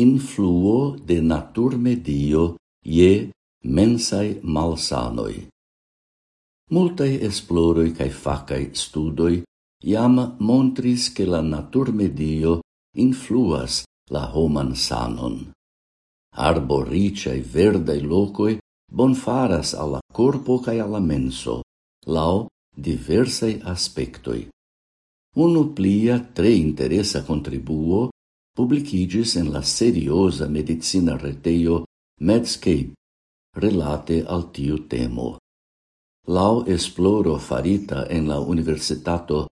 influo de natur medio je mensai malsanoi. Multai esploroi cae facai studoi iam montris che la natur medio influas la homan sanon. Arbo ricei verdei locoi bonfaras alla corpo cae alla menso, lao diversei aspectoi. Unu plia tre interesa contribuo publicigis en la seriosa medicina reteio Medscape relate al tiu temo. Lau esploro farita en la Universitato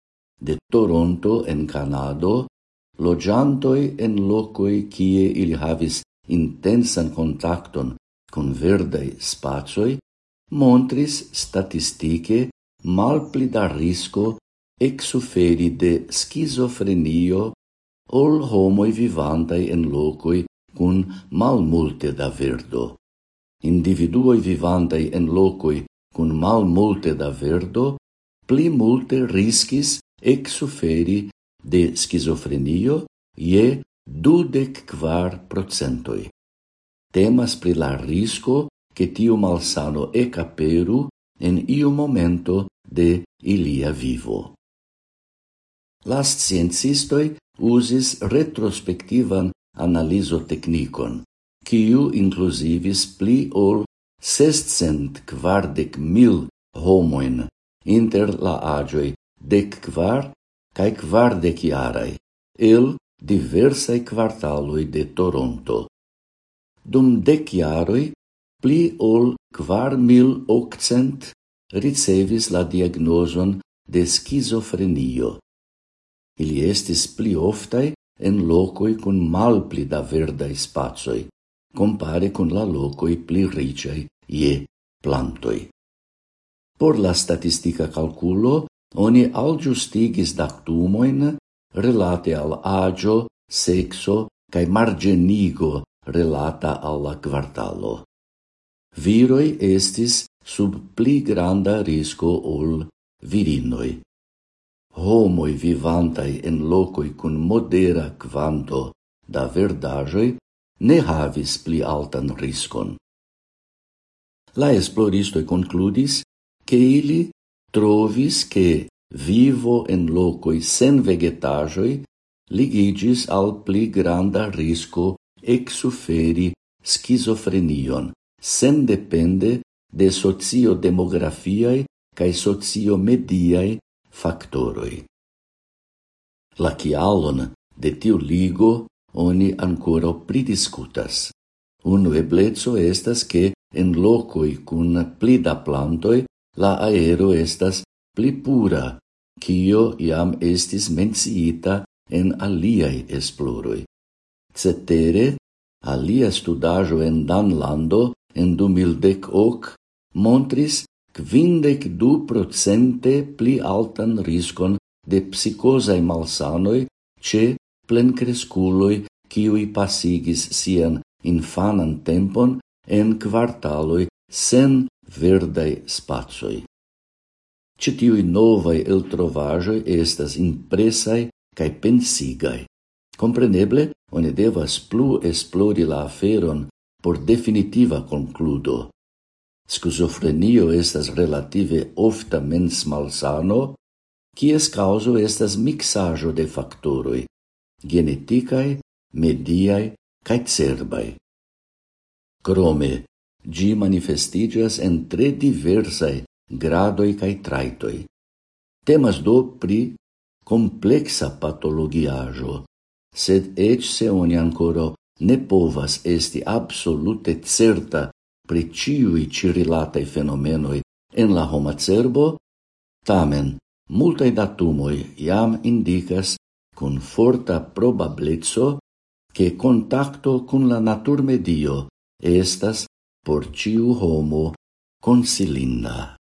de Toronto en Canado, logiantoi en locoi kie ili havis intensan contacton con verdei spacioi, montris statistike malpli da risco exuferi de schizofrenio ol homoi vivantai en locoi cun malmulte da verdo. Individuoi vivantai en locoi cun malmulte da verdo pli multe riscis exuferi de schizofrenio ie dudec quar procentoi. Temas pri la risco che tiu malsano ecaperu en iu momento de ilia vivo. Las sciencistoi usis retrospectivan analiso technicon, quiu inclusivis pli ol 640 mil homoin inter la agioi dec quar cae quardec iarai, el diversae quartaloi de Toronto. Dum dec iaroi, pli ol quar mil occent ricevis la diagnoson de schizofrenio, Ili estis pli oftai en locoi kun malpli da verdai spacoj, compare con la locoi pli ricaj ie plantoi. Por la statistica calculo, oni algiustigis dactumoin relate al agio, sexo cae margenigo relata alla quartalo. Viroi estis sub pli granda risco ol virinoi homoi vivantai en locoi cun modera quanto da verdajoi ne havis pli altan riscon. La esploristoi concludis che ili trovis che vivo en locoi sen vegetajoi ligigis al pli granda risco exuferi schizofrenion, sen depende de socio-demografiae cae socio-mediae factoroi. La cialon de tiu ligo oni ancora pridiscutas. Unu ebleco estas che en locoi cun pli da plantoi la aero estas pli pura, cio iam estis menciita en aliai esploroi. Cetere, alia studajo en Danlando en 2010 montris quindec du procente pli altan riscon de psicosae malsanoi ce plencresculoi ciui pasigis sian infanan tempon en quartaloi sen verdai spazoi. Citiui novai eltrovajoi estas impresai cae pensigai. Compreneble, one devas plu esplori la aferon por definitiva concludo. Schizofrenio estas relative ofta mens-malsano, kies causo estas mixajo de factoroi, geneticae, mediaj kaj cerbae. Krome, gi manifestigas en tre diversae gradoi kaj traitoi. Temas do pri kompleksa patologiajo, sed eĉ se oni ancora ne povas esti absolute certa pri ciui cirilatei fenomenoi en la homa cerbo, tamen multai datumoi iam indicas con forta probablezzo che contacto con la natur medio estas por ciu homo consilinda.